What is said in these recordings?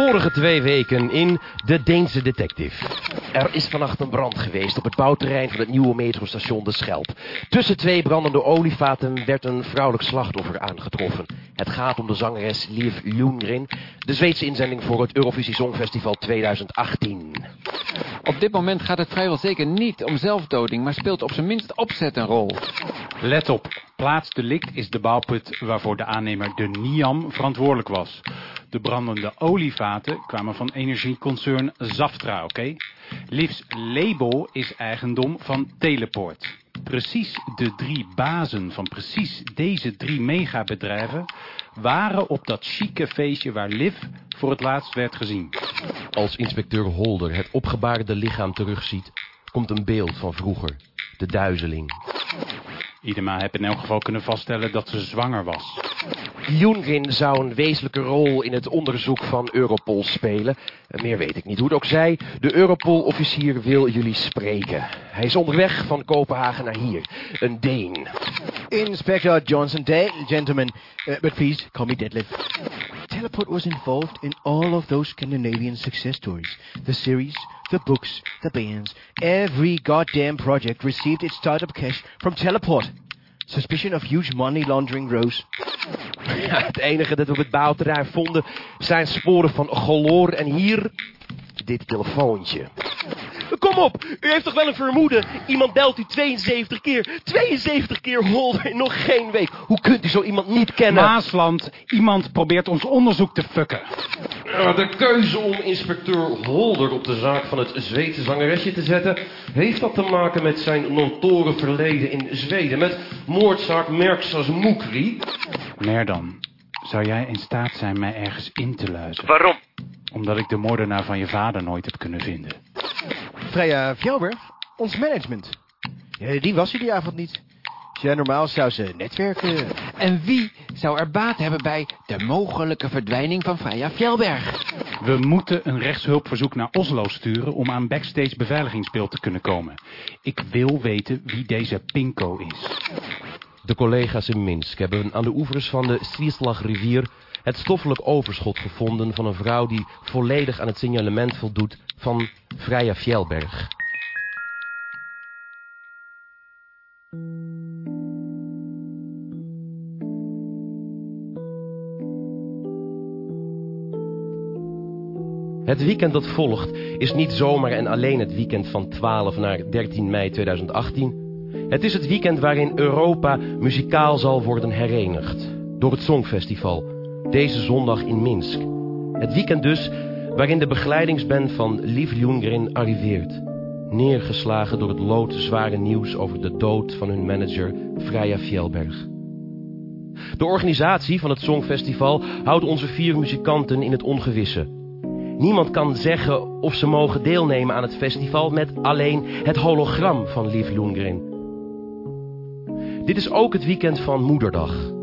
Vorige twee weken in De Deense Detective. Er is vannacht een brand geweest op het bouwterrein van het nieuwe metrostation De Schelp. Tussen twee brandende olievaten werd een vrouwelijk slachtoffer aangetroffen. Het gaat om de zangeres Liv Ljunggren, de Zweedse inzending voor het Eurovisie Songfestival 2018. Op dit moment gaat het vrijwel zeker niet om zelfdoding, maar speelt op zijn minst opzet een rol. Let op, plaatsdelict is de bouwput waarvoor de aannemer de NIAM verantwoordelijk was. De brandende olievaten kwamen van energieconcern Zaftra, oké? Livs label is eigendom van Teleport. Precies de drie bazen van precies deze drie megabedrijven waren op dat chique feestje waar Liv voor het laatst werd gezien. Als inspecteur Holder het opgebaarde lichaam terugziet, komt een beeld van vroeger. De duizeling. Idema heeft in elk geval kunnen vaststellen dat ze zwanger was. Ljunggren zou een wezenlijke rol in het onderzoek van Europol spelen. Meer weet ik niet. Hoe het ook zij, de Europol-officier wil jullie spreken. Hij is onderweg van Kopenhagen naar hier. Een Deen. Inspector Johnson Dale, gentlemen, uh, but please call me Deadlift. Teleport was involved in all of those Scandinavian success stories. The series, the books, the bands. Every goddamn project received its startup cash from Teleport. Suspicion of huge money laundering rose. Ja, het enige dat we op het bouwterrein vonden zijn sporen van chloor en hier dit telefoontje. Kom op, u heeft toch wel een vermoeden? Iemand belt u 72 keer. 72 keer Holder in nog geen week. Hoe kunt u zo iemand niet kennen? Maasland, iemand probeert ons onderzoek te fucken. Ja, De keuze om inspecteur Holder op de zaak van het Zweedse zangeresje te zetten... heeft dat te maken met zijn notoren verleden in Zweden... met moordzaak Merksas Mukri. Merdan, zou jij in staat zijn mij ergens in te luizen? Waarom? Omdat ik de moordenaar van je vader nooit heb kunnen vinden. Freya Fjellberg, ons management. Ja, die was u die avond niet. Ja, normaal zou ze netwerken. En wie zou er baat hebben bij de mogelijke verdwijning van Freya Fjellberg? We moeten een rechtshulpverzoek naar Oslo sturen om aan backstage beveiligingsbeeld te kunnen komen. Ik wil weten wie deze Pinko is. De collega's in Minsk hebben aan de oevers van de Swieslach-rivier... het stoffelijk overschot gevonden van een vrouw... die volledig aan het signalement voldoet van Freya Fjellberg. Het weekend dat volgt is niet zomaar en alleen het weekend van 12 naar 13 mei 2018. Het is het weekend waarin Europa muzikaal zal worden herenigd. Door het Songfestival. Deze zondag in Minsk. Het weekend dus waarin de begeleidingsband van Liv Ljunggren arriveert. Neergeslagen door het loodzware nieuws over de dood van hun manager Freya Fjellberg. De organisatie van het Songfestival houdt onze vier muzikanten in het ongewisse. Niemand kan zeggen of ze mogen deelnemen aan het festival met alleen het hologram van Liv Ljunggren. Dit is ook het weekend van Moederdag.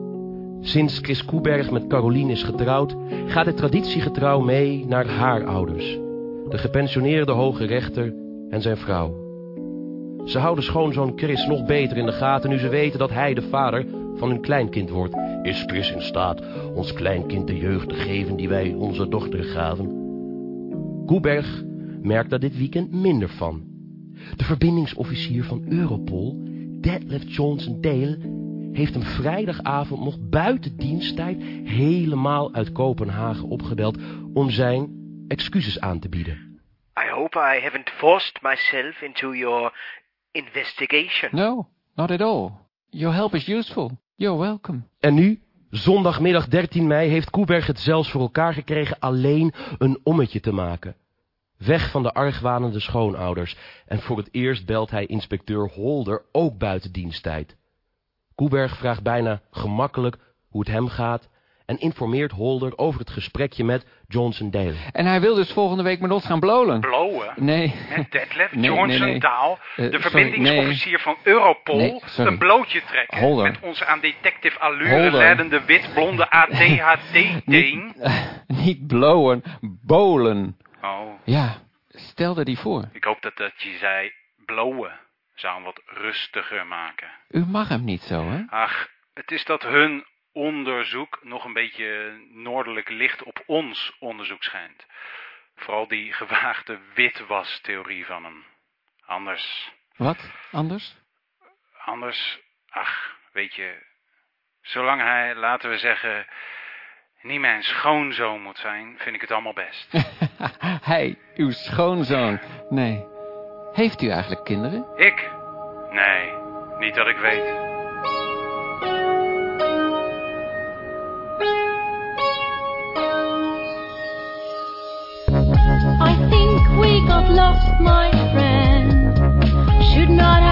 Sinds Chris Koeberg met Caroline is getrouwd, gaat het traditiegetrouw mee naar haar ouders. De gepensioneerde hoge rechter en zijn vrouw. Ze houden schoonzoon Chris nog beter in de gaten nu ze weten dat hij de vader van hun kleinkind wordt. Is Chris in staat ons kleinkind de jeugd te geven die wij onze dochter gaven? Koeberg merkt daar dit weekend minder van. De verbindingsofficier van Europol, Detlef Johnson Dale, heeft hem vrijdagavond nog buiten diensttijd helemaal uit Kopenhagen opgebeld om zijn excuses aan te bieden. I hope I haven't forced myself into your investigation. No, not at all. Your help is useful. You're welcome. En nu, zondagmiddag 13 mei, heeft Koeberg het zelfs voor elkaar gekregen alleen een ommetje te maken. Weg van de argwanende schoonouders. En voor het eerst belt hij inspecteur Holder ook buiten diensttijd. Koeberg vraagt bijna gemakkelijk hoe het hem gaat en informeert Holder over het gesprekje met Johnson Dale. En hij wil dus volgende week met ons gaan blowen. Blowen? Nee. Met Detlef Nee, Johnson nee, nee. Daal, Eh, de verbindingsofficier van Europol, een blootje trekken Holder. met onze aan detective allure leidende wit-blonde ADHD-teen. Niet, niet blowen, bolen. Oh, Ja, stelde die voor. ik hoop dat, dat je zei blowen. Zou hem wat rustiger maken. U mag hem niet zo, hè? Ach, het is dat hun onderzoek nog een beetje noordelijk licht op ons onderzoek schijnt. Vooral die gewaagde witwas-theorie van hem. Anders, Wat? Anders? anders, ach, weet je, zolang hij, laten we zeggen, niet mijn schoonzoon moet zijn, vind ik het allemaal best. Hij, uw schoonzoon. Nee. Heeft u eigenlijk kinderen? Ik? Nee, niet dat ik weet. I think we got lost, my friend. Should not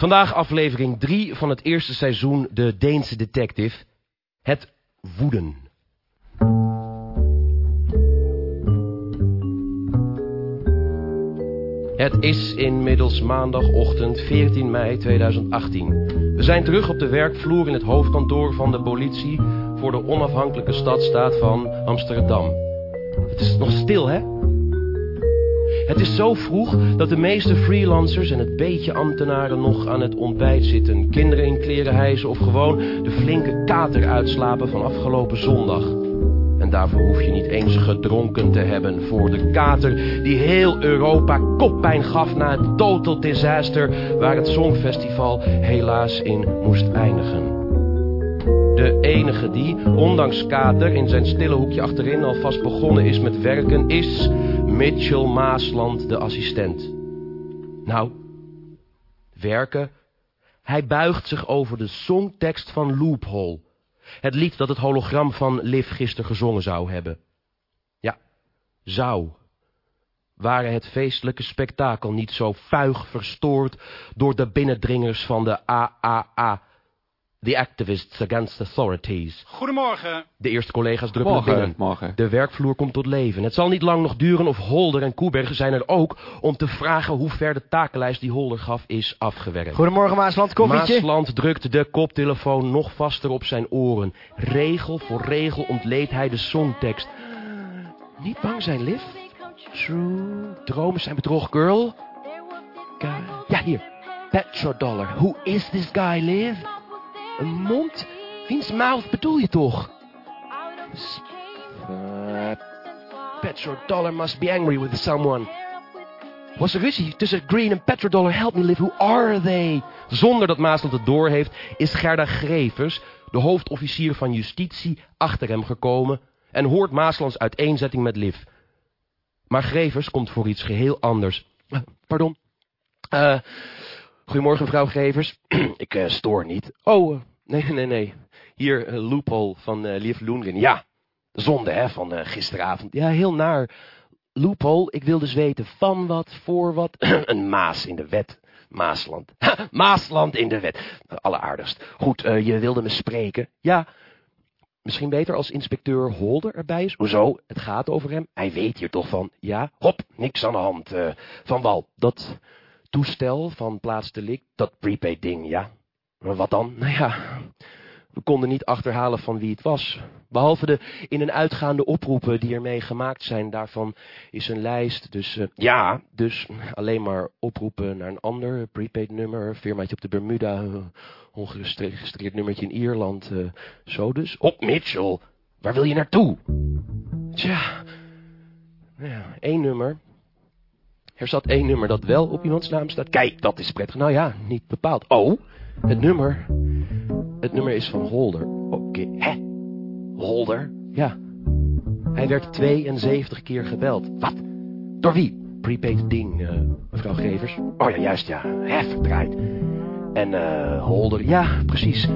Vandaag aflevering 3 van het eerste seizoen De Deense Detective. Het woeden. Het is inmiddels maandagochtend 14 mei 2018. We zijn terug op de werkvloer in het hoofdkantoor van de politie voor de onafhankelijke stadstaat van Amsterdam. Het is nog stil, hè? Het is zo vroeg dat de meeste freelancers en het beetje ambtenaren nog aan het ontbijt zitten. Kinderen in kleren hijsen of gewoon de flinke kater uitslapen van afgelopen zondag. En daarvoor hoef je niet eens gedronken te hebben voor de kater die heel Europa koppijn gaf na het total disaster waar het Songfestival helaas in moest eindigen. De enige die, ondanks kater, in zijn stille hoekje achterin alvast begonnen is met werken, is Mitchell Maasland, de assistent. Nou, werken. Hij buigt zich over de songtekst van Loophole. Het lied dat het hologram van Liv gisteren gezongen zou hebben. Ja, zou. Waren het feestelijke spektakel niet zo vuig verstoord door de binnendringers van de AAA. The activists against authorities. Goedemorgen. De eerste collega's druppelen Morgen, binnen. morgen. De werkvloer komt tot leven. Het zal niet lang nog duren of Holder en Koeberg zijn er ook... om te vragen hoe ver de takenlijst die Holder gaf is afgewerkt. Goedemorgen Maasland, koffietje. Maasland drukt de koptelefoon nog vaster op zijn oren. Regel voor regel ontleedt hij de songtekst. Niet bang zijn, Liv. True. Dromen zijn bedrog, girl. Ja, hier. Petrodollar. Who is this guy, Liv? Een mond? Wiens mouth bedoel je toch? Eh, Petrodollar must be angry with someone. Was er ruzie tussen Green en Petrodollar? Help me, Liv. Who are they? Zonder dat Maasland het doorheeft, is Gerda Grevers, de hoofdofficier van justitie, achter hem gekomen en hoort Maaslands uiteenzetting met Liv. Maar Grevers komt voor iets geheel anders. Eh, Pardon. Eh, goedemorgen, mevrouw Grevers. Ik stoor niet. Oh, nee, nee, nee. Hier, eh, loophole van eh Liv Loengren. Ja, de zonde, hè, van eh, gisteravond. Ja, heel naar. Loophole, ik wil dus weten van wat, voor wat. Een maas in de wet. Maasland. Maasland in de wet. Alleraardigst. Goed, je wilde me spreken. Ja, misschien beter als inspecteur Holder erbij is. Hoezo? Het gaat over hem. Hij weet hier toch van. Ja, hop, niks aan de hand. van Wal, dat toestel van Plaats de Lik, dat prepaid ding, ja. Maar wat dan? Nou ja, we konden niet achterhalen van wie het was. Behalve de in- en uitgaande oproepen die ermee gemaakt zijn. Daarvan is een lijst. Dus eh, ja, dus alleen maar oproepen naar een ander prepaid nummer. Firmaatje op de Bermuda. eh, ongeregistreerd nummertje in Ierland. eh, zo dus. Op Mitchell. Waar wil je naartoe? Tja. Nou ja, één nummer. Er zat één nummer dat wel op iemands naam staat. Kijk, dat is prettig. Nou ja, niet bepaald. Oh, het nummer. Het nummer is van Holder. Oké, hè? Holder? Ja. Hij werd 72 keer gebeld. Wat? Door wie? Prepaid ding, eh, mevrouw Grevers. Oh ja, juist ja. Hè, verdraaid. En eh Holder, ja, precies.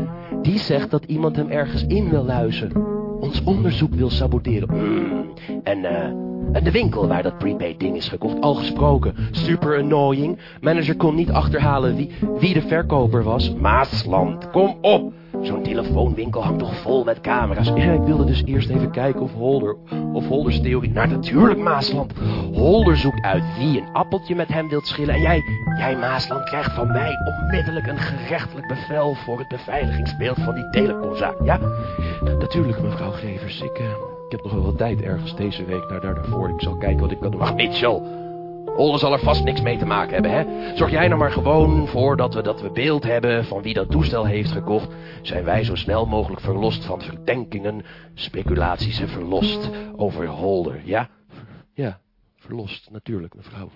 Die zegt dat iemand hem ergens in wil luizen. Ons onderzoek wil saboteren. Mm. En. En de winkel waar dat prepaid ding is gekocht, al gesproken. Super annoying. Manager kon niet achterhalen wie, wie de verkoper was. Maasland, kom op. Zo'n telefoonwinkel hangt toch vol met camera's. Ja, ik wilde dus eerst even kijken of Holder, of Holders theorie... Nou, natuurlijk Maasland. Holder zoekt uit wie een appeltje met hem wilt schillen. En jij, jij Maasland, krijgt van mij onmiddellijk een gerechtelijk bevel... voor het beveiligingsbeeld van die telecomzaak, ja? Natuurlijk, mevrouw Grevers. Ik, eh, ik heb nog wel wat tijd ergens deze week naar daarvoor. Ik zal kijken wat ik kan doen. Ach, Mitchell. Holder zal er vast niks mee te maken hebben, hè? Zorg jij nou maar gewoon voor dat we, dat we beeld hebben van wie dat toestel heeft gekocht. Zijn wij zo snel mogelijk verlost van verdenkingen, speculaties en verlost over Holder, ja? Ja, verlost, natuurlijk, mevrouw.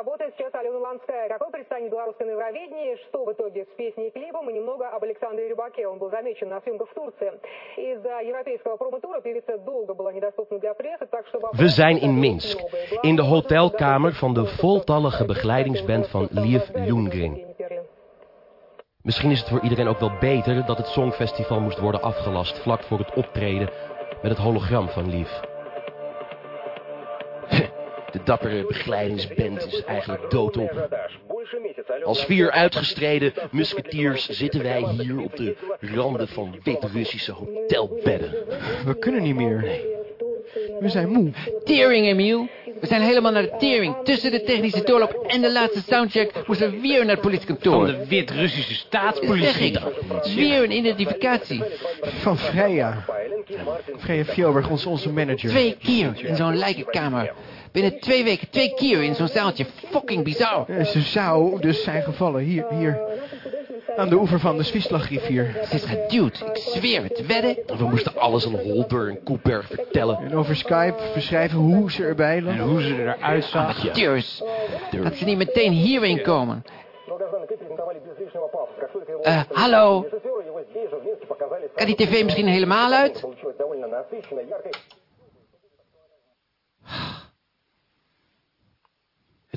работает сейчас Алена Ланская. Какой предстанет белорусское на Евровидении, что в итоге с песней и клипом, и немного об Александре Рыбаке. Он был замечен на съемках в Турции. Из-за европейского промо-тура певица долго была недоступна для прессы, так что... We zijn in Minsk, in de hotelkamer van de voltallige begeleidingsband van Liv Loengren. Misschien is het voor iedereen ook wel beter dat het Songfestival moest worden afgelast vlak voor het optreden met het hologram van Liv. De dappere begeleidingsband is eigenlijk doodop. Als vier uitgestreden musketiers zitten wij hier op de randen van Wit-Russische hotelbedden. We kunnen niet meer. We zijn moe. Tering, Emiel. We zijn helemaal naar de tering. Tussen de technische doorloop en de laatste soundcheck moesten we weer naar het politiekantoor. Van de Wit-Russische Zeg staatspolitie. Weer een identificatie. Van Freya. Freya Fjellberg, onze, onze manager. Twee keer in zo'n lijkenkamer. Binnen twee weken twee keer in zo'n zaaltje. Fucking bizar. Eh, Ze zou dus zijn gevallen. Hier, hier. Aan de oever van de Swislagrivier. Ze is geduwd. Ik zweer het. Wedden? We moesten alles aan Holder en Koeberg vertellen. En over Skype verschrijven hoe ze erbij lag. En hoe ze eruit zag. Amateurs. Dat ze niet meteen hierheen komen. Eh, hallo? Kan die tv misschien helemaal uit?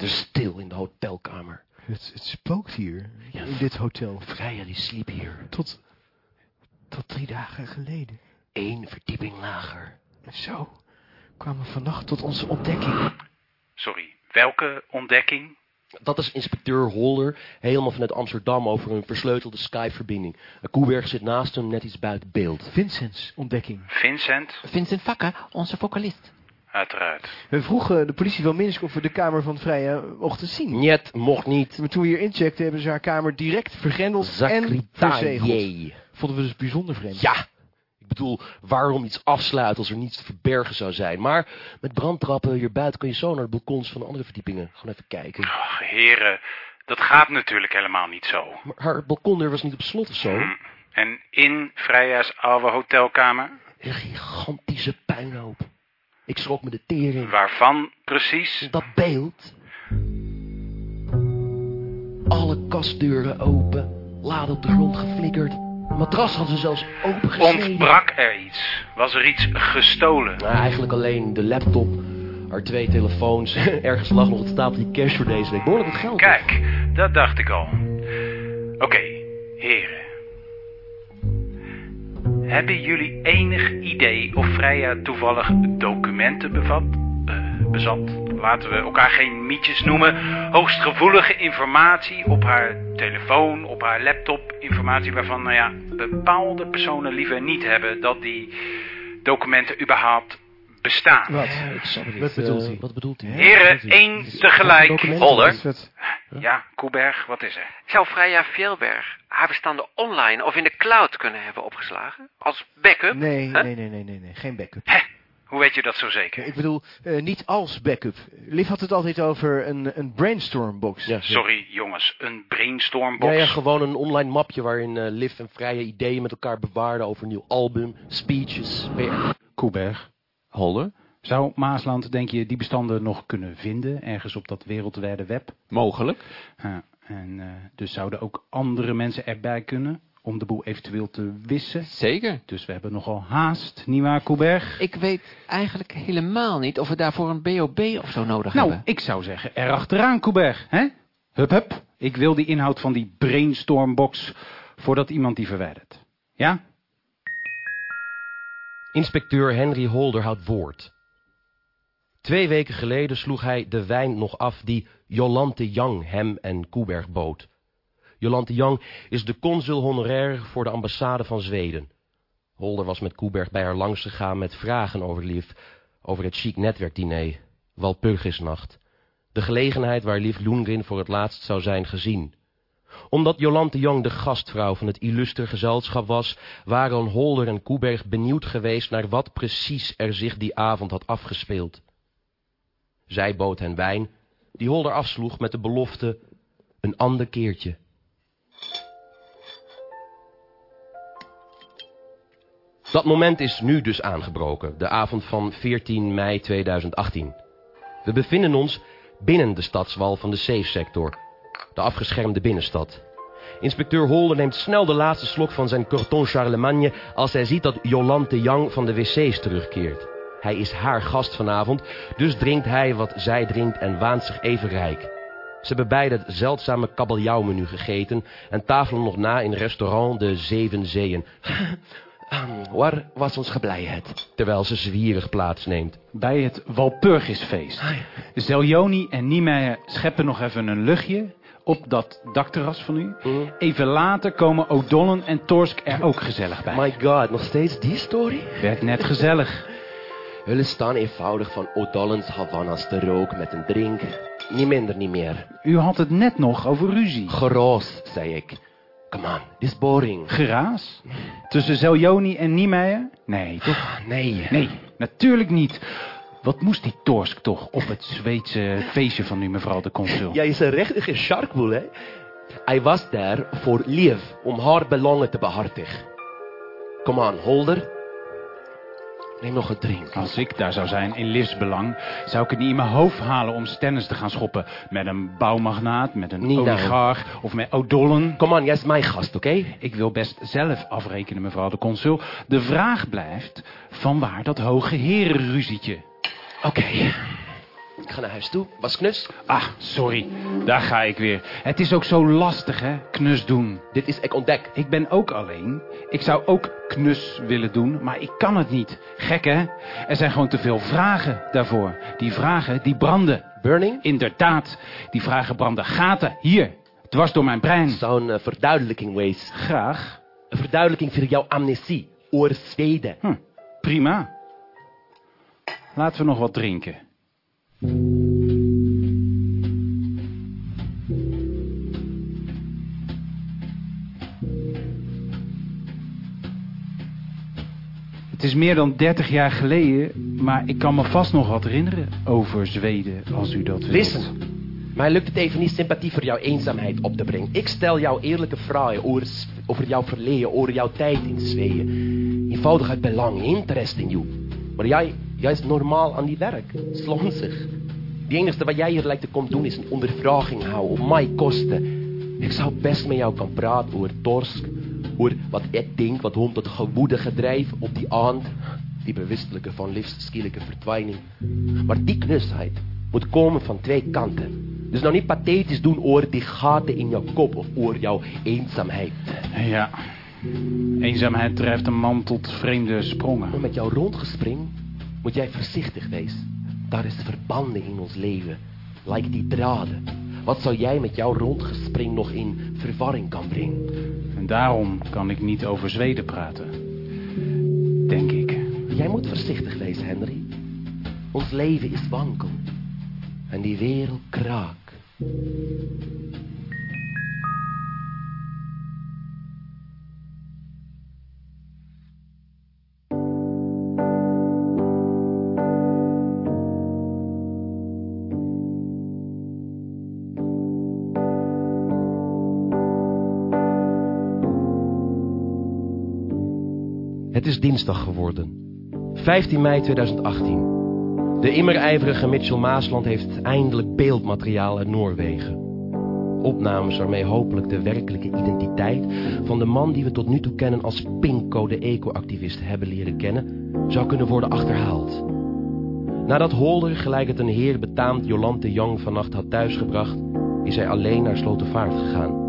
Is stil in de hotelkamer. Het, het spookt hier. In dit hotel. Freya die sliep hier. Tot, tot drie dagen geleden. Eén verdieping lager. En zo kwamen we vannacht tot onze ontdekking. Sorry, Welke ontdekking? Dat is inspecteur Holder, helemaal vanuit Amsterdam over een versleutelde Skype-verbinding. Koeberg zit naast hem, net iets buiten beeld. Vincents ontdekking. Vincent? Vincent Vakker, onze vocalist. Uiteraard. We vroegen de politie van Minsk of we de kamer van Freya mochten zien. Niet, mocht niet. Maar toen we hier incheckten hebben ze haar kamer direct vergrendeld en verzegeld. Zakritaille. Vonden we dus bijzonder vreemd. Ja, ik bedoel, waarom iets afsluiten als er niets te verbergen zou zijn? Maar met brandtrappen hier buiten kun je zo naar de balkons van de andere verdiepingen. Gewoon even kijken. Ach, heren, dat gaat natuurlijk helemaal niet zo. Maar haar balkondeur was niet op slot of zo. Hm. En in Freya's oude hotelkamer? Een gigantische puinhoop. Ik schrok me de tering. Waarvan precies? Dat beeld. Alle kastdeuren open. Laden op de grond geflikkerd. Matras hadden ze zelfs opengesneden. Ontbrak er iets? Was er iets gestolen? Nou, eigenlijk alleen de laptop. Haar twee telefoons. Ergens lag nog het stapeltje cash voor deze week. Behoorlijk wat geld. Kijk, dat dacht ik al. Oké, heren. Hebben jullie enig idee of Freya toevallig documenten bevat? eh, bezat? Laten we elkaar geen mietjes noemen. Hoogst gevoelige informatie op haar telefoon, op haar laptop. Informatie waarvan, nou ja, bepaalde personen liever niet hebben dat die documenten überhaupt bestaan. Wat? Wat bedoelt Eh, hij? Wat bedoelt hij? Heren, één tegelijk. Holder? Ja, Koeberg, wat is er? Zou Freya Veelberg haar bestanden online of in de cloud kunnen hebben opgeslagen? Als backup? Nee, nee, nee, nee, nee, nee, geen backup. Hè, hoe weet je dat zo zeker? Ik bedoel, eh, niet als backup. Liv had het altijd over een, een brainstormbox. Ja, Sorry jongens, een brainstormbox. Ja, ja, gewoon een online mapje waarin eh Liv en vrije ideeën met elkaar bewaarden over een nieuw album, speeches, PR. Koeberg, Holder? Zou Maasland, denk je, die bestanden nog kunnen vinden? Ergens op dat wereldwijde web? Mogelijk. Ja, en eh, dus zouden ook andere mensen erbij kunnen om de boel eventueel te wissen? Zeker. Dus we hebben nogal haast, nietwaar Koeberg? Ik weet eigenlijk helemaal niet of we daarvoor een BOB of zo nodig Nou, hebben. ik zou zeggen, erachteraan Koeberg, hè? Hup, hup. Ik wil die inhoud van die brainstormbox voordat iemand die verwijdert. Ja? Inspecteur Henry Holder houdt woord. Twee weken geleden sloeg hij de wijn nog af die Jolante Young hem en Koeberg bood. Jolante Young is de consul honorair voor de ambassade van Zweden. Holder was met Koeberg bij haar langs gegaan met vragen over Liv, over het chic netwerkdiner, Walpurgisnacht, de gelegenheid waar Liv Loengrin voor het laatst zou zijn gezien. Omdat Jolante Young de gastvrouw van het illustre gezelschap was, waren Holder en Koeberg benieuwd geweest naar wat precies er zich die avond had afgespeeld. Zij bood hen wijn, die Holder afsloeg met de belofte een ander keertje. Dat moment is nu dus aangebroken, de avond van 14 mei 2018. We bevinden ons binnen de stadswal van de safe-sector, de afgeschermde binnenstad. Inspecteur Holder neemt snel de laatste slok van zijn Corton Charlemagne als hij ziet dat Jolante Young van de wc's terugkeert. Hij is haar gast vanavond, dus drinkt hij wat zij drinkt en waant zich even rijk. Ze hebben beide het zeldzame kabeljauwmenu gegeten en tafelen nog na in restaurant De Zeven Zeeën. Waar was ons geblijheid? Terwijl ze zwierig plaatsneemt. Bij het Walpurgisfeest. Zeljoni en Niemeyer scheppen nog even een luchtje op dat dakterras van u. Mhm. Even later komen O'Donnell en Torsk er ook gezellig bij. My god, nog steeds die story? Werd net gezellig. Jullie staan eenvoudig van O'Dollens Havana's te roken met een drink. Niet minder, niet meer. U had het net nog over ruzie. Geroos, zei ik. Come on, this is boring. Geraas? Tussen Zeljoni en Niemeyer? Nee, toch? Nee. Nee, natuurlijk niet. Wat moest die Torsk toch op het Zweedse feestje van u, mevrouw de consul? Jij is een rechtige sharkboel, hè? Hij was daar voor Liv, om haar belangen te behartigen. Come on, Holder. Neem nog een drink. Als ik daar zou zijn in Livs belang, zou ik het niet in mijn hoofd halen om stennis te gaan schoppen. Met een bouwmagnaat, met een oligarch of met O'Dollen. Come on, jij is mijn gast, oké? Ik wil best zelf afrekenen, mevrouw de consul. De vraag blijft, van waar dat hoge herenruzietje? Oké. Ik ga naar huis toe. Was knus? Ah, sorry, daar ga ik weer. Het is ook zo lastig, hè, knus doen. Dit is ik ontdek. Ik ben ook alleen. Ik zou ook knus willen doen, maar ik kan het niet. Gek, hè? Er zijn gewoon te veel vragen daarvoor. Die vragen, die branden. Burning? Inderdaad, die vragen branden gaten hier, dwars door mijn brein. Zou een eh, verduidelijking wees. Graag. Een verduidelijking voor jouw amnesie. Oor Zweden. Hm, prima. Laten we nog wat drinken. Het is meer dan 30 jaar geleden, maar ik kan me vast nog wat herinneren over Zweden, als u dat wilt. Listen. Mij lukt het even niet sympathie voor jouw eenzaamheid op te brengen. Ik stel jou eerlijke vragen over, over jouw verleden, over jouw tijd in Zweden. Eenvoudig uit belang, interest in jou. Maar jij, jij is normaal aan die werk. Slonzig. Het enige wat jij hier lijkt te komen doen is een ondervraging houden op mijn kosten. Ik zou best met jou kan praten over Torsk. Over wat ik denk, wat hond tot gewoede gedrijf op die aand. Die bewustelijke van livsskierlijke verdwijning. Maar die knusheid moet komen van twee kanten. Dus nou niet pathetisch doen over die gaten in jouw kop of over jouw eenzaamheid. Ja. Eenzaamheid drijft een man tot vreemde sprongen. Maar met jouw rondgespring moet jij voorzichtig wezen. Daar is verbanden in ons leven. Lijkt die draden. Wat zou jij met jouw rondgespring nog in verwarring kan brengen? En daarom kan ik niet over Zweden praten. Denk ik. Jij moet voorzichtig wezen, Henry. Ons leven is wankel. En die wereld kraak. Het is dinsdag geworden. 15 mei 2018. De immerijverige Mitchell Maasland heeft eindelijk beeldmateriaal uit Noorwegen. Opnames waarmee hopelijk de werkelijke identiteit van de man die we tot nu toe kennen als Pinko, de eco-activist, hebben leren kennen, zou kunnen worden achterhaald. Nadat Holder, gelijk het een heer betaamt Jolante Young vannacht had thuisgebracht, is hij alleen naar Slotervaart gegaan.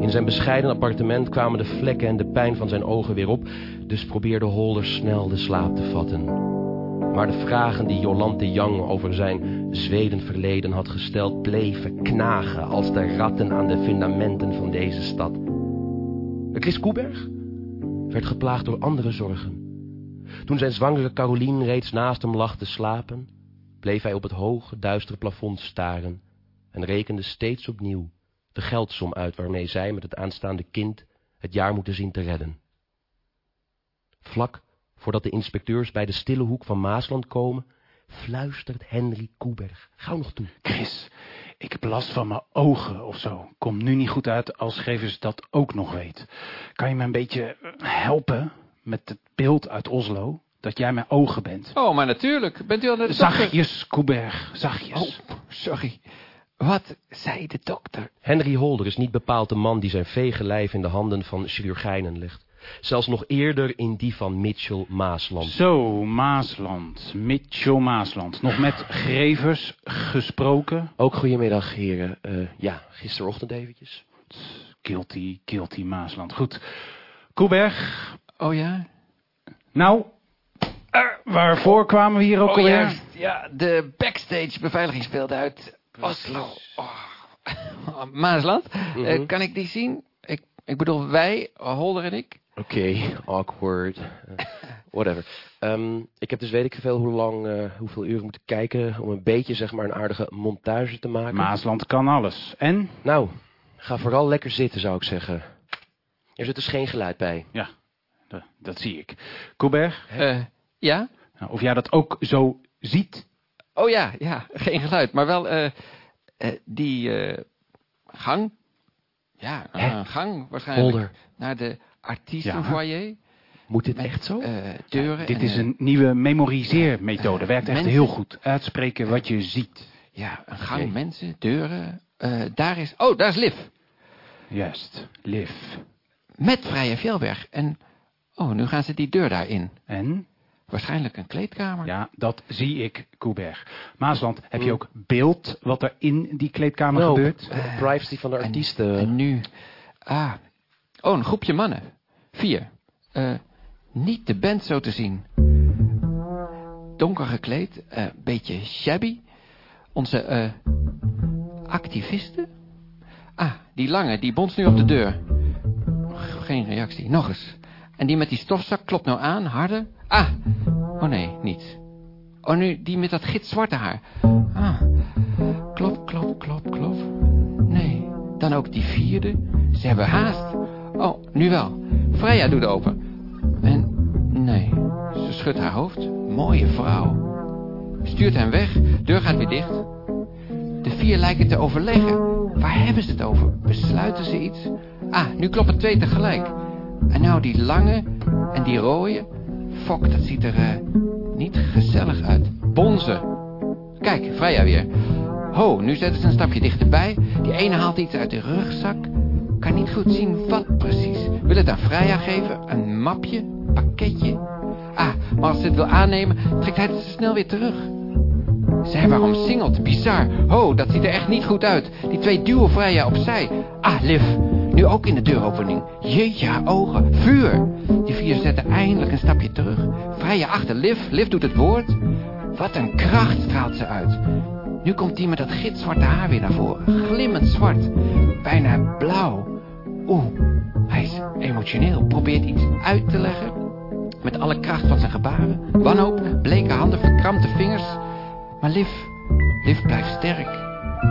In zijn bescheiden appartement kwamen de vlekken en de pijn van zijn ogen weer op, dus probeerde Holder snel de slaap te vatten. Maar de vragen die Jolante Young over zijn Zwedenverleden had gesteld, bleven knagen als de ratten aan de fundamenten van deze stad. Chris Koeberg werd geplaagd door andere zorgen. Toen zijn zwangere Caroline reeds naast hem lag te slapen, bleef hij op het hoge, duistere plafond staren en rekende steeds opnieuw de geldsom uit waarmee zij met het aanstaande kind het jaar moeten zien te redden. Vlak voordat de inspecteurs bij de stille hoek van Maasland komen, fluistert Henry Koeberg. Gauw nog toe. Chris, ik heb last van mijn ogen of zo. Kom nu niet goed uit als Grevers dat ook nog weet. Kan je me een beetje eh, helpen met het beeld uit Oslo? Dat jij mijn ogen bent. Oh, maar natuurlijk. Bent u al de? Zachtjes, Koeberg, zachtjes. Oh, sorry. Wat zei de dokter? Henry Holder is niet bepaald de man die zijn vege lijf in de handen van chirurgijnen legt. Zelfs nog eerder in die van Mitchell Maasland. Zo, Maasland. Mitchell Maasland. Nog met Grevers gesproken? Ook goedemiddag, heren. Eh, ja, gisterochtend eventjes. Guilty, guilty Maasland. Goed. Koeberg. Oh ja? Nou, eh, waarvoor kwamen we hier ook Oh alweer? Ja, de backstage beveiliging speelde uit Oslo. Oh. Maasland. Eh, Mhm. kan ik die zien? Ik, ik bedoel, wij, Holder en ik. Oké, awkward. Whatever. Ehm, ik heb dus weet ik veel hoe lang, eh, hoeveel uren moeten kijken om een beetje zeg maar een aardige montage te maken. Maasland kan alles. En? Nou, ga vooral lekker zitten zou ik zeggen. Er zit dus geen geluid bij. Ja, dat, dat zie ik. Koeberg, Eh, ja? nou, of jij dat ook zo ziet? Oh ja, ja, geen geluid. Maar wel eh, eh, die eh, gang. Ja, een gang waarschijnlijk. Holder, Naar de artiestenfoyer. moet dit Met, echt zo? deuren. Dit en, is een nieuwe memoriseermethode. Werkt echt mensen- heel goed. Uitspreken wat je ziet. Ja, een gang, mensen, deuren. Daar is... Oh, daar is Liv. Juist. Liv. Met Vrije Fjellberg. En... Oh, nu gaan ze die deur daarin. En? Waarschijnlijk een kleedkamer. Ja, dat zie ik, Koeberg. Maasland, heb je ook beeld wat er in die kleedkamer gebeurt? de privacy van de En- artiesten. En, nu... Ah. Oh, een groepje mannen. Vier. Eh, niet de band zo te zien. Donker gekleed. Een beetje shabby. Onze, eh, activisten? Ah, die lange, die bonst nu op de deur. Geen reactie, nog eens. En die met die stofzak klopt nou aan, harder. Ah, oh nee, niet. Oh, nu die met dat gitzwarte haar. Ah, klop, klop, klop, klop. Nee, dan ook die vierde. Ze hebben haast. Oh, nu wel. Freya doet open. En, nee, ze schudt haar hoofd. Mooie vrouw. Stuurt hem weg, deur gaat weer dicht. De vier lijken te overleggen. Waar hebben ze het over? Besluiten ze iets? Ah, nu kloppen twee tegelijk. En nou die lange en die rode. Fok, dat ziet er eh, niet gezellig uit. Bonzen. Kijk, Freya weer. Ho, nu zetten ze een stapje dichterbij. Die ene haalt iets uit de rugzak. Kan niet goed zien wat precies. Wil het aan Freya geven? Een mapje? Pakketje? Ah, maar als ze het wil aannemen, trekt hij het snel weer terug. Zij hebben haar omsingeld. Bizar. Ho, dat ziet er echt niet goed uit. Die twee duwen Freya opzij. Ah, Liv. Nu ook in de deuropening. Jeetje, haar ogen. Vuur. Die vier zetten eindelijk een stapje terug. Freya achter Liv. Liv doet het woord. Wat een kracht straalt ze uit. Nu komt die met dat gitzwarte haar weer naar voren. Glimmend zwart. Bijna blauw. Oeh, hij is emotioneel. Probeert iets uit te leggen. Met alle kracht van zijn gebaren. Wanhoop, bleke handen, verkrampte vingers. Maar Liv, Liv blijft sterk.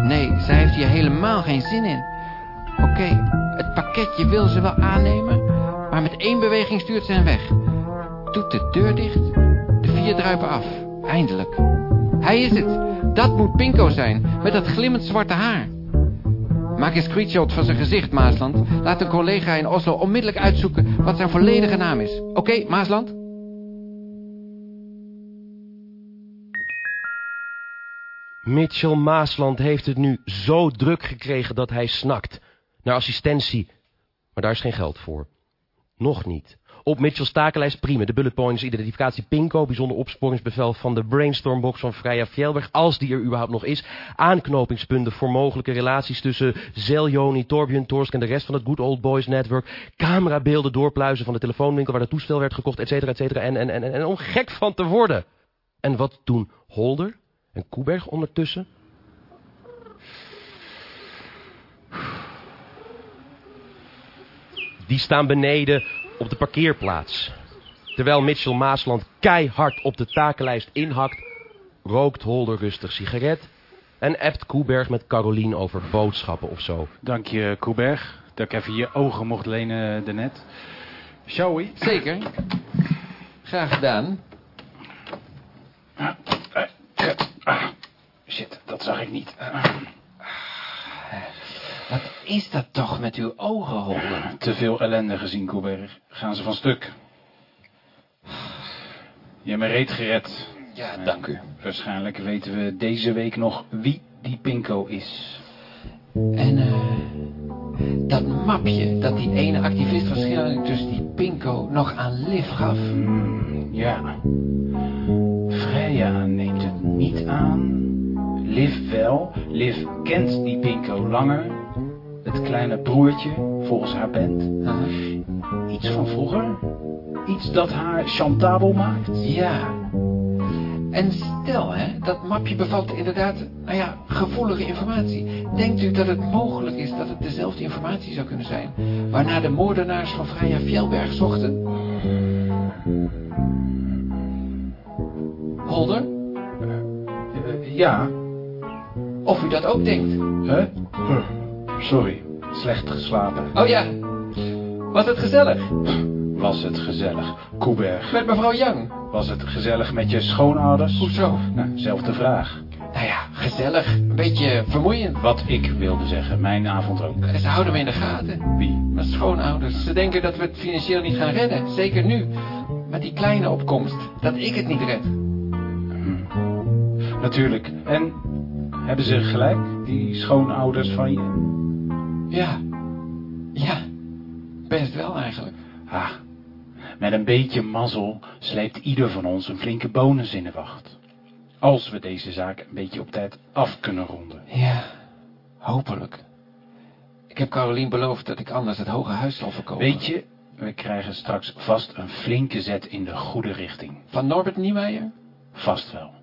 Nee, zij heeft hier helemaal geen zin in. Oké, het pakketje wil ze wel aannemen, maar met één beweging stuurt ze hem weg. Doet de deur dicht, de vier druipen af. Eindelijk. Hij is het. Dat moet Pinko zijn, met dat glimmend zwarte haar. Maak een screenshot van zijn gezicht, Maasland. Laat een collega in Oslo onmiddellijk uitzoeken wat zijn volledige naam is. Oké, Maasland? Mitchell Maasland heeft het nu zo druk gekregen dat hij snakt naar assistentie. Maar daar is geen geld voor. Nog niet. Op Mitchell's takenlijst prima. De bullet points, identificatie Pinko, bijzonder opsporingsbevel van de brainstormbox van Freya Fjellberg, als die er überhaupt nog is. Aanknopingspunten voor mogelijke relaties tussen Zeljoni, Torbjörn Torsk en de rest van het Good Old Boys Network. Camerabeelden doorpluizen van de telefoonwinkel waar het toestel werd gekocht, et cetera, et cetera. En, en, en, en om gek van te worden. En wat doen Holder en Koeberg ondertussen? Die staan beneden op de parkeerplaats. Terwijl Mitchell Maasland keihard op de takenlijst inhakt, rookt Holder rustig sigaret en appt Koeberg met Carolien over boodschappen of zo. Dank je, Koeberg, dat ik even je ogen mocht lenen daarnet. Shall we? Zeker. Graag gedaan. Shit, dat zag ik niet. Wat is dat toch met uw ogen, Holder? Te veel ellende gezien, Koeberg. Gaan ze van stuk. Je hebt me reet gered. Ja, dank u. Waarschijnlijk weten we deze week nog wie die Pinko is. En eh, dat mapje dat die ene activist waarschijnlijk dus die Pinko nog aan Liv gaf. Hmm, ja. Freya neemt het niet aan. Liv wel. Liv kent die Pinko langer. Het kleine broertje, volgens haar band. Uh, Iets van vroeger. Iets dat haar chantabel maakt. ja. En stel, hè, dat mapje bevat inderdaad, nou ja, gevoelige informatie. Denkt u dat het mogelijk is dat het dezelfde informatie zou kunnen zijn... waarna de moordenaars van Freya Fjellberg zochten? Holder, ja. of u dat ook denkt? Huh? Huh. Sorry. Slecht geslapen. Oh ja, was het gezellig? Was het gezellig? Koeberg. Met mevrouw Young? Was het gezellig met je schoonouders? Hoezo? Nou, zelfde vraag. Nou ja, gezellig. Een beetje vermoeiend. Wat ik wilde zeggen, mijn avond ook. Ze houden me in de gaten. Wie? Mijn schoonouders. Ze denken dat we het financieel niet gaan redden. Zeker nu. Met die kleine opkomst. Dat ik het niet red. Natuurlijk. En hebben ze gelijk, die schoonouders van je? Ja. Ja. Best wel eigenlijk. Ah, met een beetje mazzel sleept ieder van ons een flinke bonus in de wacht. Als we deze zaak een beetje op tijd af kunnen ronden. Ja. Hopelijk. Ik heb Carolien beloofd dat ik anders het hoge huis zal verkopen. Weet je, we krijgen straks vast een flinke zet in de goede richting. Van Norbert Niemeyer? Vast wel.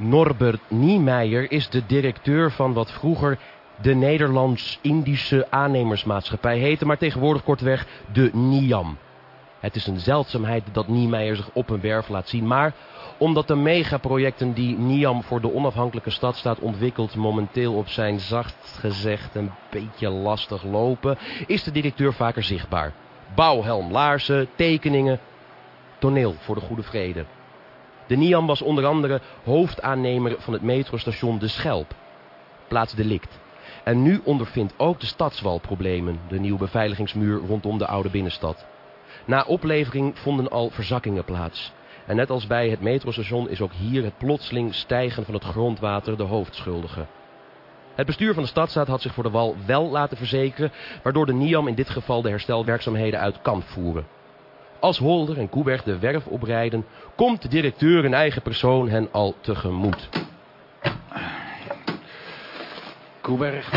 Norbert Niemeyer is de directeur van wat vroeger de Nederlands-Indische aannemersmaatschappij heette, maar tegenwoordig kortweg de NIAM. Het is een zeldzaamheid dat Niemeyer zich op een werf laat zien, maar omdat de megaprojecten die NIAM voor de onafhankelijke stadstaat ontwikkelt momenteel op zijn zacht gezegd een beetje lastig lopen, is de directeur vaker zichtbaar. Bouwhelm, laarzen, tekeningen, toneel voor de goede vrede. De NIAM was onder andere hoofdaannemer van het metrostation De Schelp, plaats Delict. En nu ondervindt ook de stadswal problemen, de nieuwe beveiligingsmuur rondom de oude binnenstad. Na oplevering vonden al verzakkingen plaats. En net als bij het metrostation is ook hier het plotseling stijgen van het grondwater de hoofdschuldige. Het bestuur van de stadstaat had zich voor de wal wel laten verzekeren, waardoor de NIAM in dit geval de herstelwerkzaamheden uit kan voeren. Als Holder en Koeberg de werf oprijden, komt de directeur in eigen persoon hen al tegemoet. Koeberg,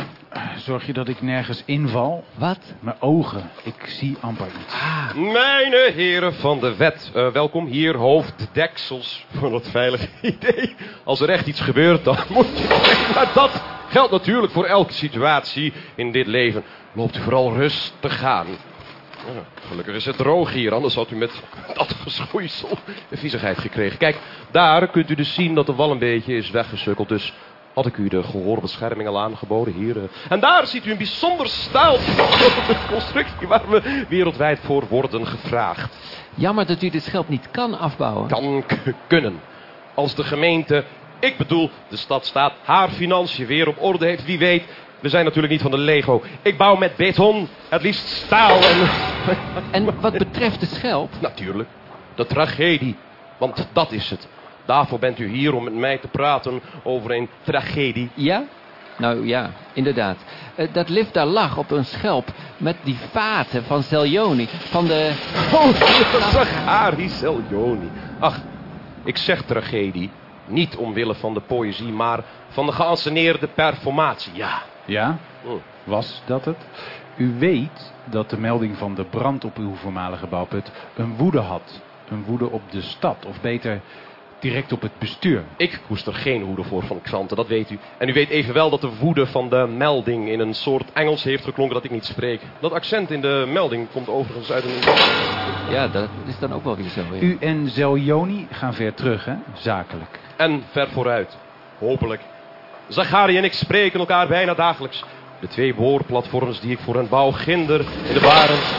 zorg je dat ik nergens inval? Wat? Mijn ogen, ik zie amper iets. Meine heren van de wet, eh, welkom hier hoofddeksels van het veilige idee. Als er echt iets gebeurt, dan moet je... Maar dat geldt natuurlijk voor elke situatie in dit leven. Loopt u vooral rustig aan. Ja, gelukkig is het droog hier, anders had u met dat geschoeisel de viezigheid gekregen. Kijk, daar kunt u dus zien dat de wal een beetje is weggesukkeld, dus had ik u de gehoorbescherming al aangeboden hier. eh. En daar ziet u een bijzonder de constructie waar we wereldwijd voor worden gevraagd. Jammer dat u de schelp niet kan afbouwen. Kan kunnen. Als de gemeente, ik bedoel de stadstaat, haar financiën weer op orde heeft, wie weet. We zijn natuurlijk niet van de Lego. Ik bouw met beton, het liefst staal en... En wat betreft de schelp... Natuurlijk, de tragedie. Want dat is het. Daarvoor bent u hier om met mij te praten over een tragedie. Ja? Nou ja, inderdaad. Eh, dat lift daar lag op een schelp met die vaten van Seljoni. Van de... Oh, Zachari Seljoni. Ach, ik zeg tragedie. Niet omwille van de poëzie, maar van de geanceneerde performatie. Ja. Ja? Hm. Was dat het? U weet dat de melding van de brand op uw voormalige bouwput een woede had. Een woede op de stad, of beter direct op het bestuur. Ik koester geen hoede voor van kranten, dat weet u. En u weet evenwel dat de woede van de melding in een soort Engels heeft geklonken dat ik niet spreek. Dat accent in de melding komt overigens uit een... Ja, dat is dan ook wel weer zo. ja. U en Zeljoni gaan ver terug, hè? Zakelijk. En ver vooruit. Hopelijk. Zachari en ik spreken elkaar bijna dagelijks. De twee boorplatforms die ik voor hen bouw, ginder in de Barents.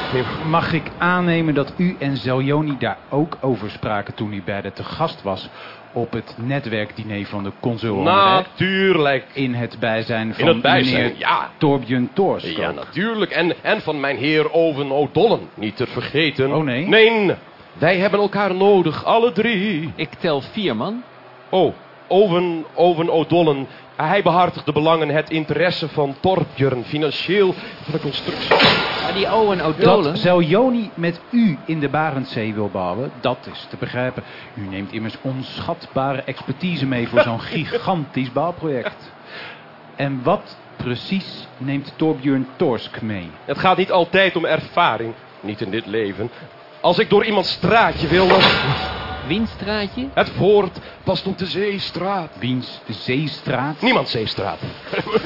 Mag ik aannemen dat u en Zeljoni daar ook over spraken toen u beiden te gast was op het netwerkdiner van de consul Natuurlijk. in het bijzijn van In het bijzijn, meneer ja. Torbjörn Toorskop? Ja, natuurlijk. En, en van mijn heer Owen O'Dollen. Niet te vergeten. Oh, nee? Nee, wij hebben elkaar nodig, alle drie. Ik tel vier man. Oh, Owen, Owen O'Dollen. Hij behartigt de belangen, het interesse van Torbjörn, financieel van de constructie. Maar die Owen O'Dolan... Dat Zeljoni met u in de Barentszee wil bouwen, dat is te begrijpen. U neemt immers onschatbare expertise mee voor zo'n gigantisch bouwproject. En wat precies neemt Torbjörn Torsk mee? Het gaat niet altijd om ervaring, niet in dit leven. Als ik door iemands straatje wil, dan... Wienstraatje? Het voort past op de Zeestraat. Wiens de Zeestraat? Niemand Zeestraat.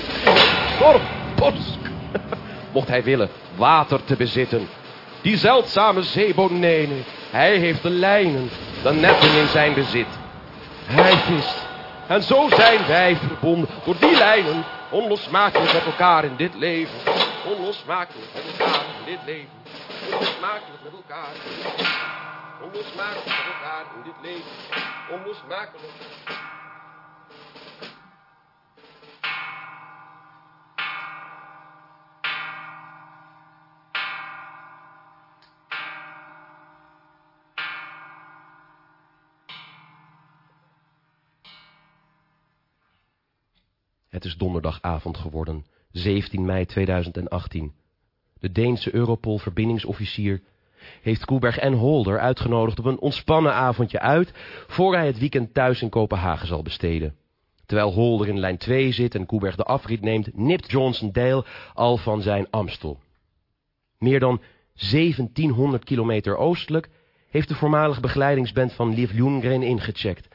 Dorp, Potsk. Mocht hij willen water te bezitten. Die zeldzame zeebonenen. Hij heeft de lijnen, de netten in zijn bezit. Hij vist. En zo zijn wij verbonden door die lijnen. Onlosmakelijk met elkaar in dit leven. Onlosmakelijk met elkaar in dit leven. Onlosmakelijk met elkaar. Onlosmakelijk met elkaar in dit leven. Onlosmakelijk. Het is donderdagavond geworden, 17 mei 2018. De Deense Europol-verbindingsofficier heeft Koeberg en Holder uitgenodigd op een ontspannen avondje uit... voor hij het weekend thuis in Kopenhagen zal besteden. Terwijl Holder in lijn 2 zit en Koeberg de afrit neemt... nipt Johnson Dale al van zijn Amstel. Meer dan 1700 kilometer oostelijk heeft de voormalige begeleidingsband van Liv Ljunggren ingecheckt.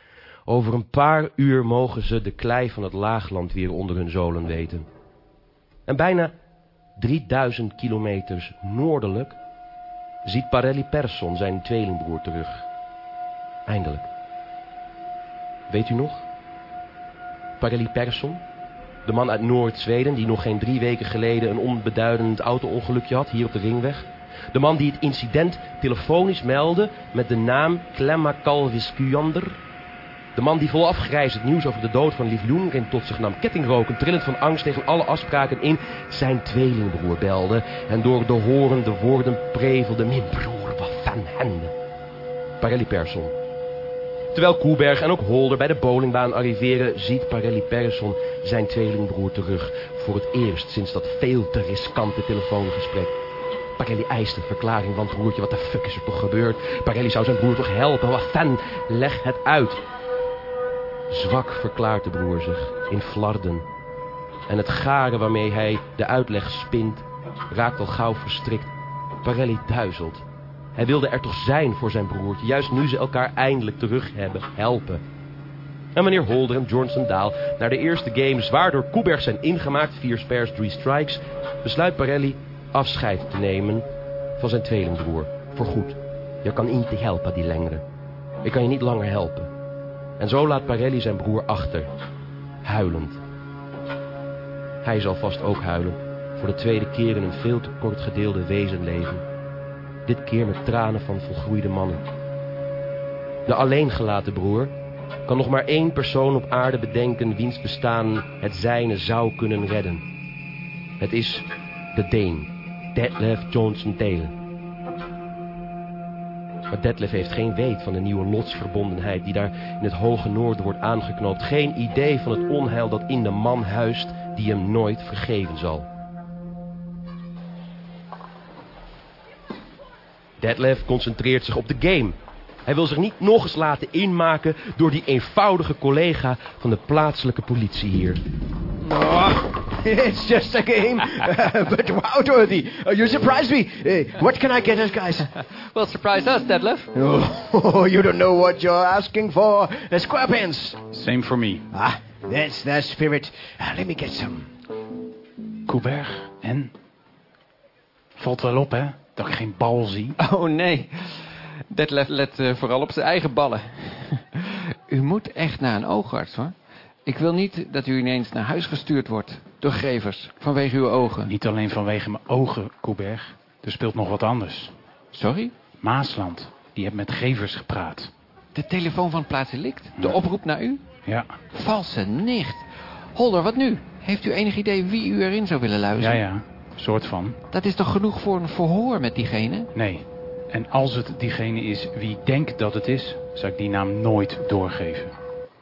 Over een paar uur mogen ze de klei van het laagland weer onder hun zolen weten. En bijna 3000 kilometers noordelijk ziet Parelli Persson zijn tweelingbroer terug. Eindelijk. Weet u nog? Parelli Persson, de man uit Noord-Zweden die nog geen drie weken geleden een onbeduidend auto-ongelukje had hier op de ringweg. De man die het incident telefonisch meldde met de naam Klemma Calvis Kujander. De man die vol afgrijs het nieuws over de dood van Lief Loengren tot zich nam kettingroken, trillend van angst tegen alle afspraken in, zijn tweelingbroer belde en door de horende woorden prevelde, mijn broer, wat van hende. Parelli Persson. Terwijl Koeberg en ook Holder bij de bowlingbaan arriveren, ziet Parelli Persson zijn tweelingbroer terug. Voor het eerst sinds dat veel te riskante telefoongesprek. Parelli eist een verklaring, want broertje, wat de fuck is er toch gebeurd? Parelli zou zijn broer toch helpen? Wat fan, leg het uit. Zwak verklaart de broer zich, in flarden. En het garen waarmee hij de uitleg spint, raakt al gauw verstrikt. Parelli duizelt. Hij wilde er toch zijn voor zijn broertje, juist nu ze elkaar eindelijk terug hebben, helpen. En wanneer Holder en Johnson Daal naar de eerste game zwaar door Koeberg zijn ingemaakt, vier spares, drie strikes, besluit Parelli afscheid te nemen van zijn tweelingbroer. Voorgoed. Je kan niet helpen die lengere. Ik kan je niet langer helpen. En zo laat Parelli zijn broer achter, huilend. Hij zal vast ook huilen, voor de tweede keer in een veel te kort gedeelde wezenleven. Dit keer met tranen van volgroeide mannen. De alleengelaten broer kan nog maar één persoon op aarde bedenken wiens bestaan het zijne zou kunnen redden. Het is de Deen, Detlef Johnson Taylor. Maar Detlef heeft geen weet van de nieuwe lotsverbondenheid die daar in het hoge noorden wordt aangeknoopt. Geen idee van het onheil dat in de man huist die hem nooit vergeven zal. Detlef concentreert zich op de game. Hij wil zich niet nog eens laten inmaken door die eenvoudige collega van de plaatselijke politie hier. Oh, it's just a game, uh, but wow, Dorothy, uh, you surprised me. Uh, what can I get us, guys? Well, surprise us, Detlef. Oh, you don't know what you're asking for. Uh, square pens. Same for me. Ah, that's the spirit. Uh, let me get some. Koeberg, en? Valt wel op, hè? Dat ik geen bal zie. Oh nee, Detlef let eh, vooral op zijn eigen ballen. u moet echt naar een oogarts, hoor. Ik wil niet dat u ineens naar huis gestuurd wordt door grevers vanwege uw ogen. Niet alleen vanwege mijn ogen, Koeberg. Er speelt nog wat anders. Sorry? Maasland, die heeft met gevers gepraat. De telefoon van Plaatselict? De Ja. oproep naar u? Ja, Valse nicht. Holder, wat nu? Heeft u enig idee wie u erin zou willen ja, luisteren? ja. Soort van. Dat is toch genoeg voor een verhoor met diegene? Nee. En als het diegene is wie ik denk dat het is, zou ik die naam nooit doorgeven.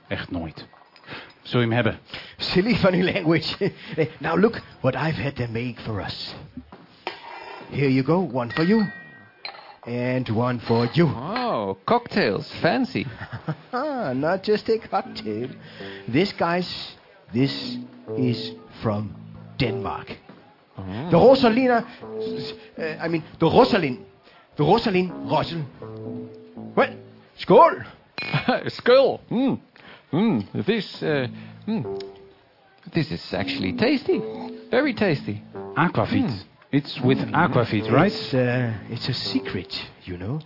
Echt nooit. Zul je hem hebben? Silly funny language. Now look what I've had them make for us. Here you go, one for you. And one for you. Oh, cocktails. Fancy. Ah, not just a cocktail. This, guys, this is from Denmark. The Rosalina, uh, I mean, the Rosalin, the Rosalin Rossel. Well, skål! Skull. Hmm. Hmm. This, uh, hmm. This is actually tasty. Very tasty. Aquavit. It's with Aquafit, right? It's, uh, it's a secret, you know.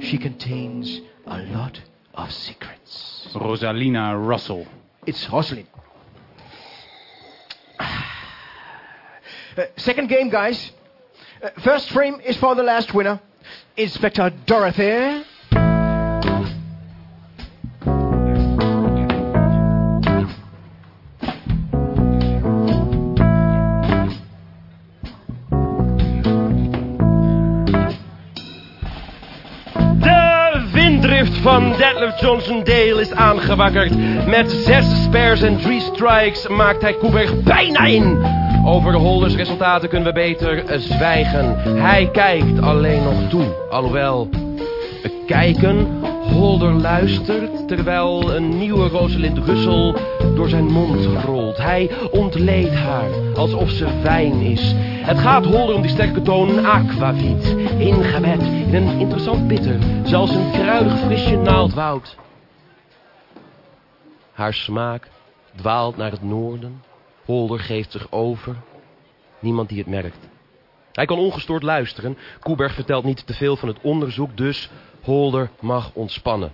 She contains a lot of secrets. Rosalina Russell. It's Roslin. Uh, second game, guys. Uh, first frame is for the last winner. Inspector Dorothy. De windrift van Detlef Johnson Dale is aangewakkerd. Met zes spares en drie strikes maakt hij Koeberg bijna in. Over de holders resultaten kunnen we beter zwijgen. Hij kijkt alleen nog toe. Alhoewel, we kijken, Holder luistert... terwijl een nieuwe Rosalind Russel door zijn mond rolt. Hij ontleedt haar, alsof ze wijn is. Het gaat Holder om die sterke toon aquavit. Ingebed in een interessant bitter, zelfs een kruidig frisje naaldwoud. Haar smaak dwaalt naar het noorden. Holder geeft zich over. Niemand die het merkt. Hij kan ongestoord luisteren. Koeberg vertelt niet te veel van het onderzoek, dus Holder mag ontspannen.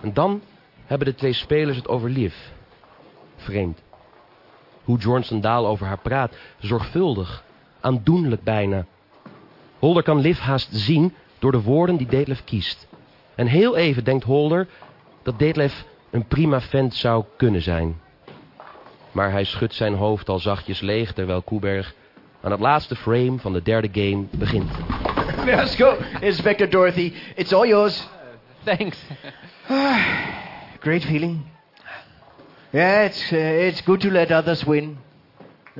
En dan hebben de twee spelers het over Liv. Vreemd. Hoe Johnson Daal over haar praat, zorgvuldig, aandoenlijk bijna. Holder kan Liv haast zien door de woorden die Detlef kiest. En heel even denkt Holder dat Detlef een prima vent zou kunnen zijn. Maar hij schudt zijn hoofd al zachtjes leeg terwijl Koeberg aan het laatste frame van de derde game begint. Let's go, Inspector Dorothy. It's all yours. Thanks. Great feeling. Yeah, it's uh, it's good to let others win.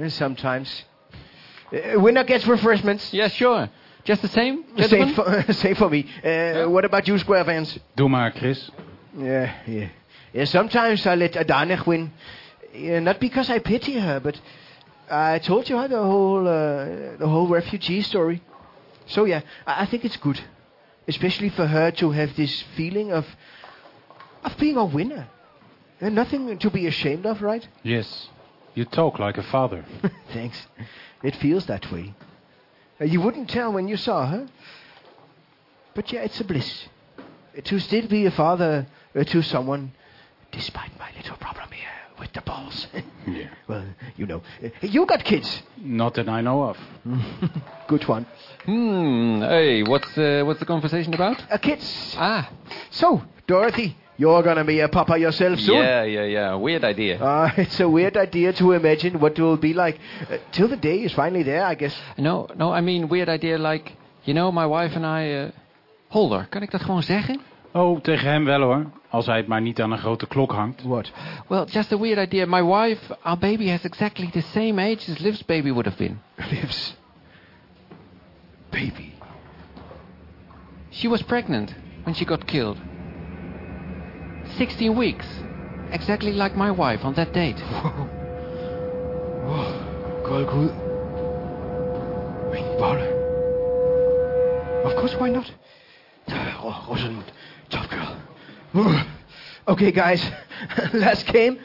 Uh, sometimes. Uh, winner gets refreshments. Yeah, sure. Just the same, Same for, same for me. Uh, What about you, Square fans? Doe maar, Chris. Yeah, yeah. Yeah, sometimes I let Adanech win. Yeah, not because I pity her, but I told you huh, the whole uh, the whole refugee story. So yeah, I, I think it's good, especially for her to have this feeling of of being a winner. And nothing to be ashamed of, right? Yes. You talk like a father. Thanks. It feels that way. Uh, you wouldn't tell when you saw her. But yeah, it's a bliss. Uh, to still be a father uh, to someone, despite my little problem with the balls. Yeah. well, you know. You got kids. Not that I know of. Good one. Hmm. Hey, what's uh, what's the conversation about? Uh, kids. Ah. So, Dorothy, you're gonna be a papa yourself soon. Yeah, yeah, yeah. Weird idea. Uh, it's a weird idea to imagine what it will be like. Uh, till the day is finally there, I guess. No, no. I mean weird idea like, you know, my wife and I. Uh... Holder, kan ik dat gewoon zeggen? Oh, tegen hem wel hoor. Als hij het maar niet aan een grote klok hangt. What? Well, just a weird idea. My wife, our baby has exactly the same age as Liv's baby would have been. Lives. Baby. She was pregnant when she got killed. 16 weeks. Exactly like my wife on that date. Kold Gud. Min bolle. Of course, why not? Oh, Rosalind, tough girl. Okay, guys, last game.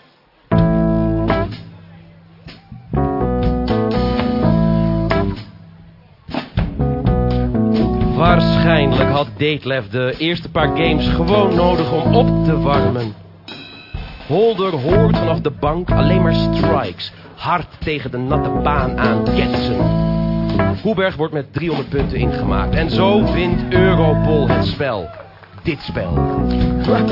Waarschijnlijk had Detlef de eerste paar games gewoon nodig om op te warmen. Holder hoort vanaf de bank alleen maar strikes. Hard tegen de natte baan aan ketsen. Koeberg wordt met 300 punten ingemaakt. En zo vindt Europol het spel. Dit spel.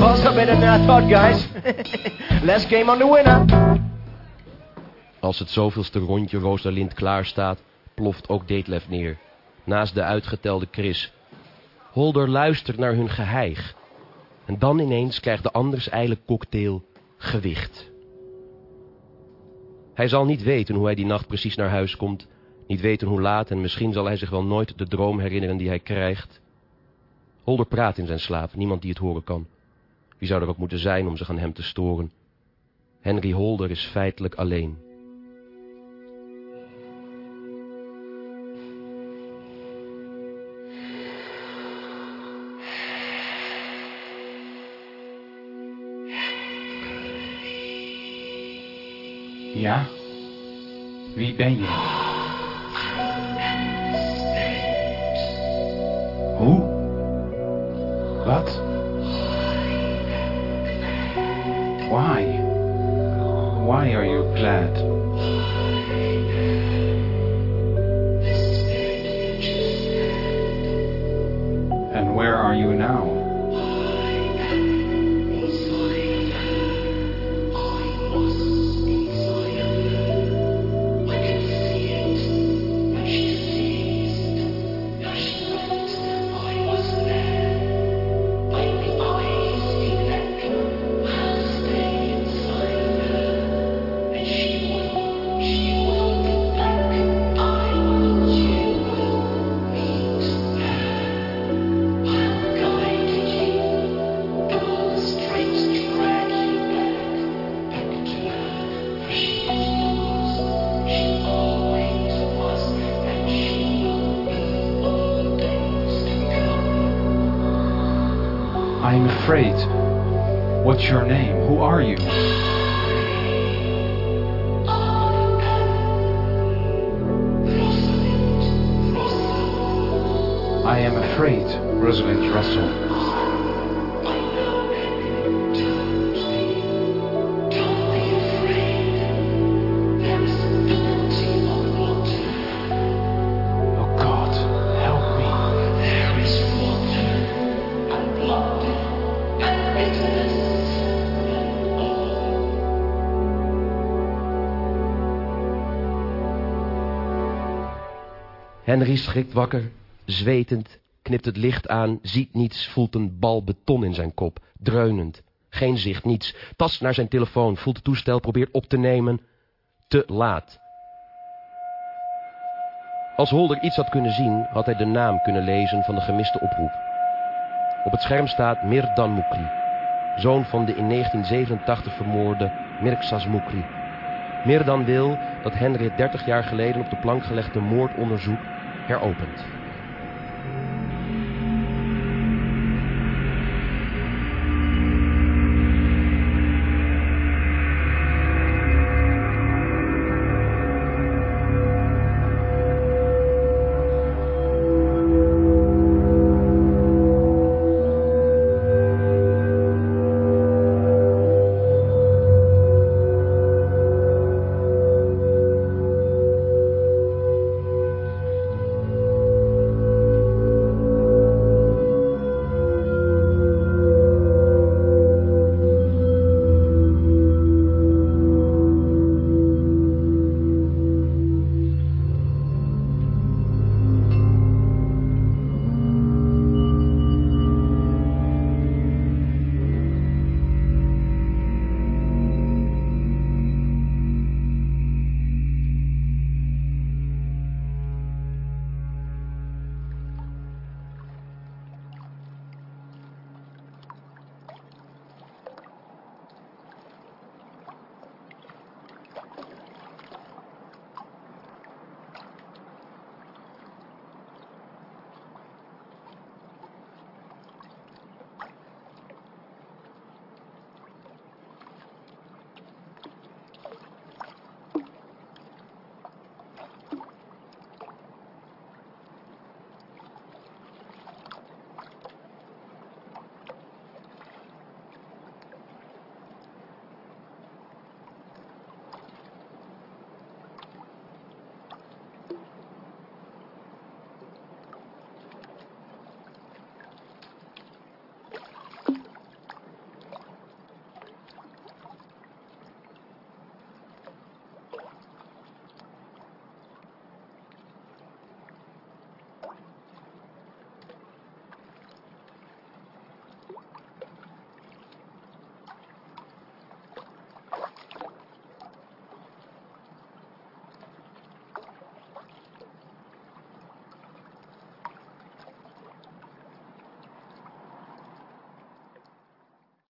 Also better than I thought, guys. last game on the winner. Als het zoveelste rondje Rosalind klaar staat, ploft ook Detlef neer. Naast de uitgetelde Chris. Holder luistert naar hun geheig. En dan ineens krijgt de anders ijle cocktail gewicht. Hij zal niet weten hoe hij die nacht precies naar huis komt. Niet weten hoe laat en misschien zal hij zich wel nooit de droom herinneren die hij krijgt. Holder praat in zijn slaap, niemand die het horen kan. Wie zou er ook moeten zijn om zich aan hem te storen? Henry Holder is feitelijk alleen. Ja? Wie ben je? Hoe? Wat? Why? Why are you glad? And where are you now? What's your name? Who are you? I am afraid, Rosalind Russell. Oh God, Henry schrikt wakker, zwetend, knipt het licht aan, ziet niets, voelt een bal beton in zijn kop, dreunend. Geen zicht, niets. Tast naar zijn telefoon, voelt het toestel, probeert op te nemen. Te laat. Als Holder iets had kunnen zien, had hij de naam kunnen lezen van de gemiste oproep. Op het scherm staat Mirdan Mukri, zoon van de in 1987 vermoorde Mirksas Mukri. Mirdan wil dat Henry het 30 jaar geleden op de plank gelegde moordonderzoek heropend